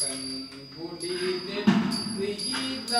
கண்குடி நெற்றியினான்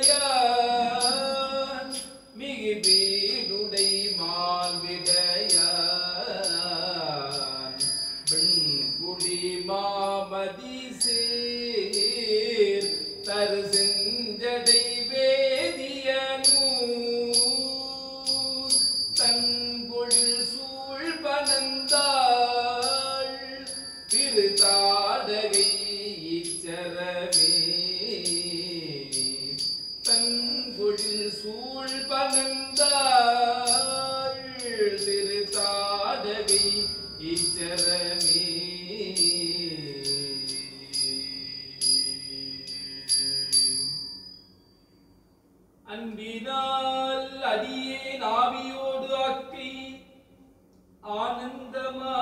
கூருடையான் மிகு வீடுடை மால்விடையான் பெண்குடி மாமதி சேர் தரு செஞ்சடை தன்பொழில் சூழ் பகந்தாள் திரு தாதவி இச்சரமே அன்பினால் அடியே நாவியோடு ஆக்கி ஆனந்தமா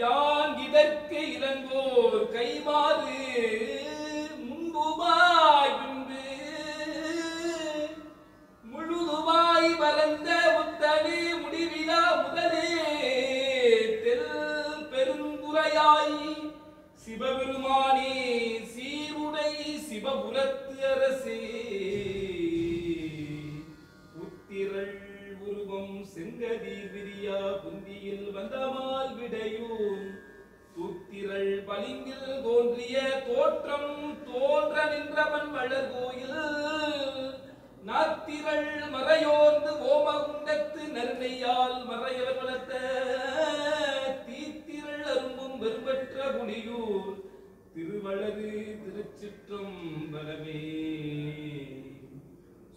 யான் இதற்கு இளங்கோர் கைமாறு முன்புமாய் பின்பு. முழுதுமாய் வளர்ந்த முத்தனே முடிவிலா முதலே தெல் பெருந்துரையாய். சிவபெருமானே சீருடை சிவபுரத்து நின்றவன் வளர் கோயில் நாத்திரள் மறையோர்ந்து ஓமகுண்டத்து நெருணையால் மறையவர் வளர்த்த தீத்திரள் அரும்பும் வெறுபற்ற புனியூர் திருவளரு திருச்சிற்றும் வளமே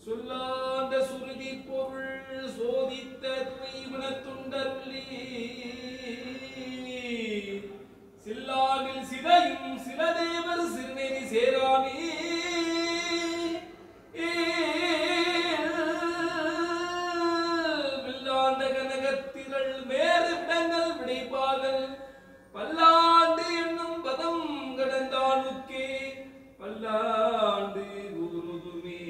சொல்லாந்த சுருதி பொருள் சோதித்த துய்குணத்துண்டருளி சில்லாவில் சிதையும் சிலதேவர் சிறுநெறி சேராமே. பல்லாண்டு என்னும் பதம் கடந்தானுக்கே பல்லாண்டு உருதுமே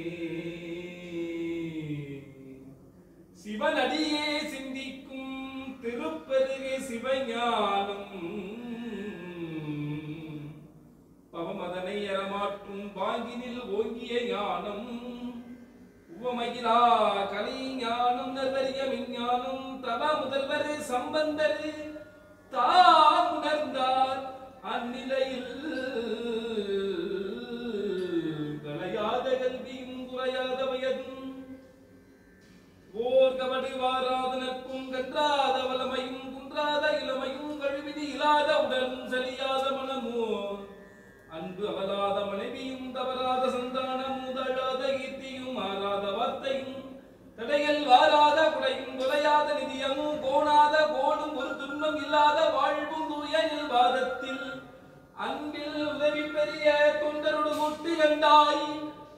சிவன் அடியே சிந்திக்கும் திருப்பெருகே சிவஞானம். பவமதனை அறமாற்றும் பாங்கினில் ஓங்கிய ஞானம். உவமகிலா கலை ஞானம் நல்வரிய விஞ்ஞானம் தவ முதல்வர் சம்பந்தரு. தாம் உணர்ந்தார். அந்நிலையில் கலையாத கல்வியும் குறையாத வயதும் ஓர் கபடு வாராத கன்றாத வளமையும் குன்றாத இளமையும் கழுவிதி இல்லாத உடலும் சரியாத மனமோ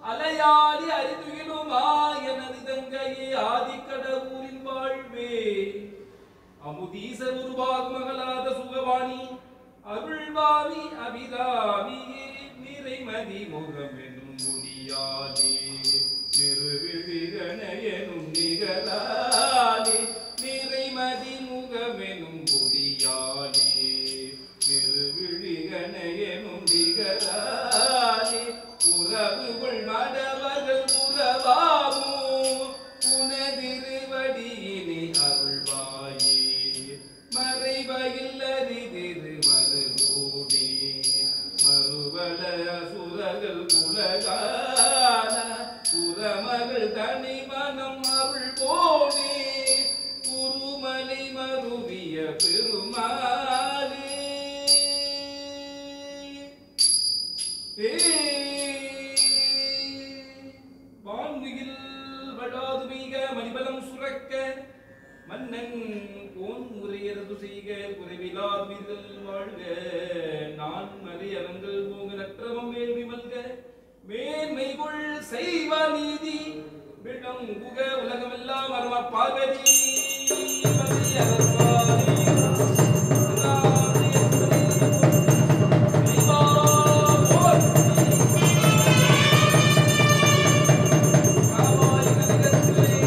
அலையாடி அறிந்துகிடுமா எனது தங்கையே ஆதிக்கடவுரின் வாழ்வே. அமுதீசர் உருவாகும் மகளாத சுகவாணி அருள்வாமி அபிராமியே நிறைமதி முகமே. சுரர்கள் குலகான புறமகள் தனி அருள் போனே குருமலை மருவிய பெருமாளே. வான்மிகில் வடாது மணிபலம் சுரக்க மன்னன் கோன் முறையரது செய்க குறைவிலா உயிர்கள் வாழ்க. நான் மறை அரங்கள் போங்க நற்றவம் வேள்வி மல்க மேன்மைகுள் செய்வ நீதி விளங்குக உலகமெல்லாம் அரும பார்வதி